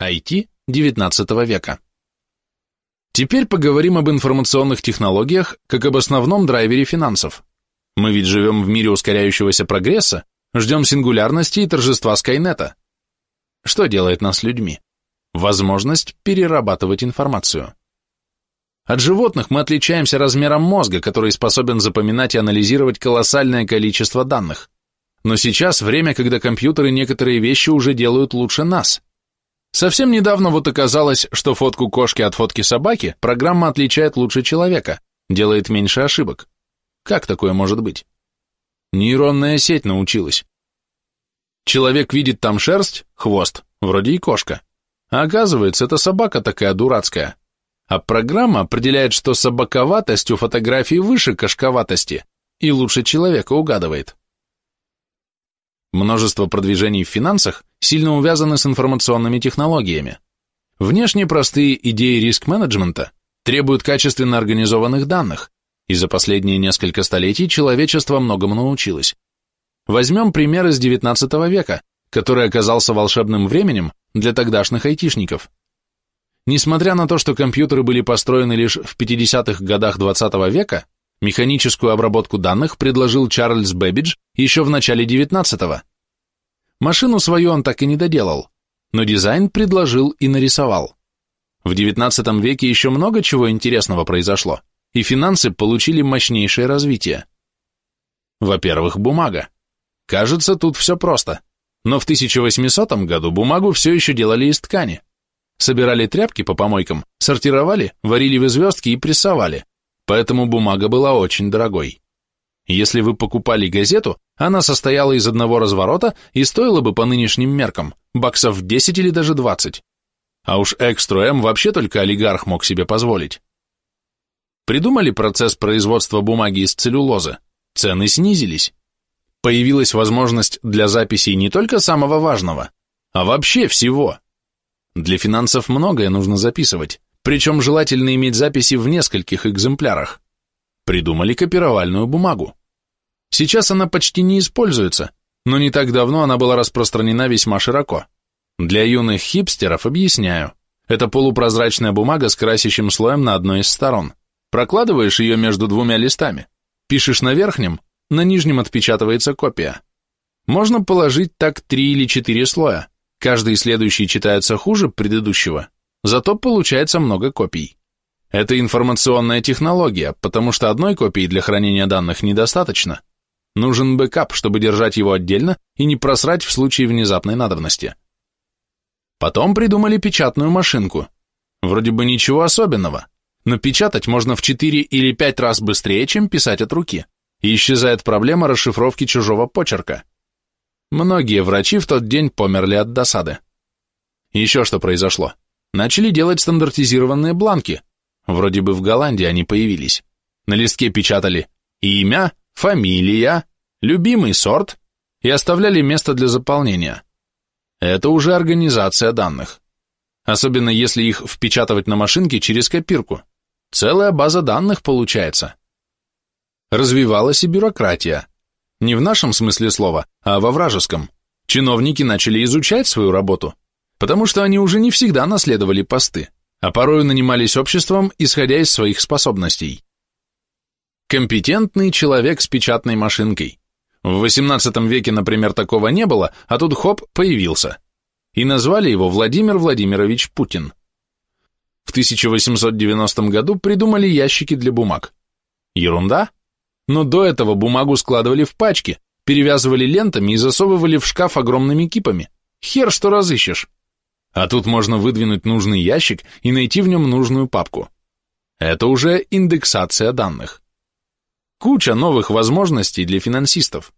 IT XIX века. Теперь поговорим об информационных технологиях как об основном драйвере финансов. Мы ведь живем в мире ускоряющегося прогресса, ждем сингулярности и торжества Скайнета. Что делает нас людьми? Возможность перерабатывать информацию. От животных мы отличаемся размером мозга, который способен запоминать и анализировать колоссальное количество данных. Но сейчас время, когда компьютеры некоторые вещи уже делают лучше нас. Совсем недавно вот оказалось, что фотку кошки от фотки собаки программа отличает лучше человека, делает меньше ошибок. Как такое может быть? Нейронная сеть научилась. Человек видит там шерсть, хвост, вроде и кошка. А оказывается, это собака такая дурацкая. А программа определяет, что собаковатость у фотографии выше кошковатости и лучше человека угадывает. Множество продвижений в финансах сильно увязаны с информационными технологиями. Внешне простые идеи риск-менеджмента требуют качественно организованных данных, и за последние несколько столетий человечество многому научилось. Возьмем пример из XIX века, который оказался волшебным временем для тогдашних айтишников. Несмотря на то, что компьютеры были построены лишь в 50-х годах XX века, механическую обработку данных предложил Чарльз Бэббидж еще в начале XIX-го. Машину свою он так и не доделал, но дизайн предложил и нарисовал. В XIX веке еще много чего интересного произошло, и финансы получили мощнейшее развитие. Во-первых, бумага. Кажется, тут все просто. Но в 1800 году бумагу все еще делали из ткани. Собирали тряпки по помойкам, сортировали, варили в известке и прессовали. Поэтому бумага была очень дорогой. Если вы покупали газету, она состояла из одного разворота и стоила бы по нынешним меркам баксов 10 или даже 20. А уж экстру М вообще только олигарх мог себе позволить. Придумали процесс производства бумаги из целлюлозы, цены снизились. Появилась возможность для записей не только самого важного, а вообще всего. Для финансов многое нужно записывать, причем желательно иметь записи в нескольких экземплярах. Придумали копировальную бумагу. Сейчас она почти не используется, но не так давно она была распространена весьма широко. Для юных хипстеров объясняю. Это полупрозрачная бумага с красящим слоем на одной из сторон. Прокладываешь ее между двумя листами. Пишешь на верхнем, на нижнем отпечатывается копия. Можно положить так три или четыре слоя. Каждый следующий читается хуже предыдущего, зато получается много копий. Это информационная технология, потому что одной копии для хранения данных недостаточно. Нужен бэкап, чтобы держать его отдельно и не просрать в случае внезапной надобности. Потом придумали печатную машинку. Вроде бы ничего особенного, но печатать можно в 4 или 5 раз быстрее, чем писать от руки, и исчезает проблема расшифровки чужого почерка. Многие врачи в тот день померли от досады. Еще что произошло. Начали делать стандартизированные бланки. Вроде бы в Голландии они появились. На листке печатали имя, фамилия, любимый сорт и оставляли место для заполнения. Это уже организация данных. Особенно если их впечатывать на машинке через копирку. Целая база данных получается. Развивалась и бюрократия. Не в нашем смысле слова, а во вражеском. Чиновники начали изучать свою работу, потому что они уже не всегда наследовали посты, а порою нанимались обществом, исходя из своих способностей. Компетентный человек с печатной машинкой. В XVIII веке, например, такого не было, а тут хоп, появился. И назвали его Владимир Владимирович Путин. В 1890 году придумали ящики для бумаг. Ерунда? Но до этого бумагу складывали в пачки, перевязывали лентами и засовывали в шкаф огромными кипами. Хер что разыщешь. А тут можно выдвинуть нужный ящик и найти в нем нужную папку. Это уже индексация данных. Куча новых возможностей для финансистов.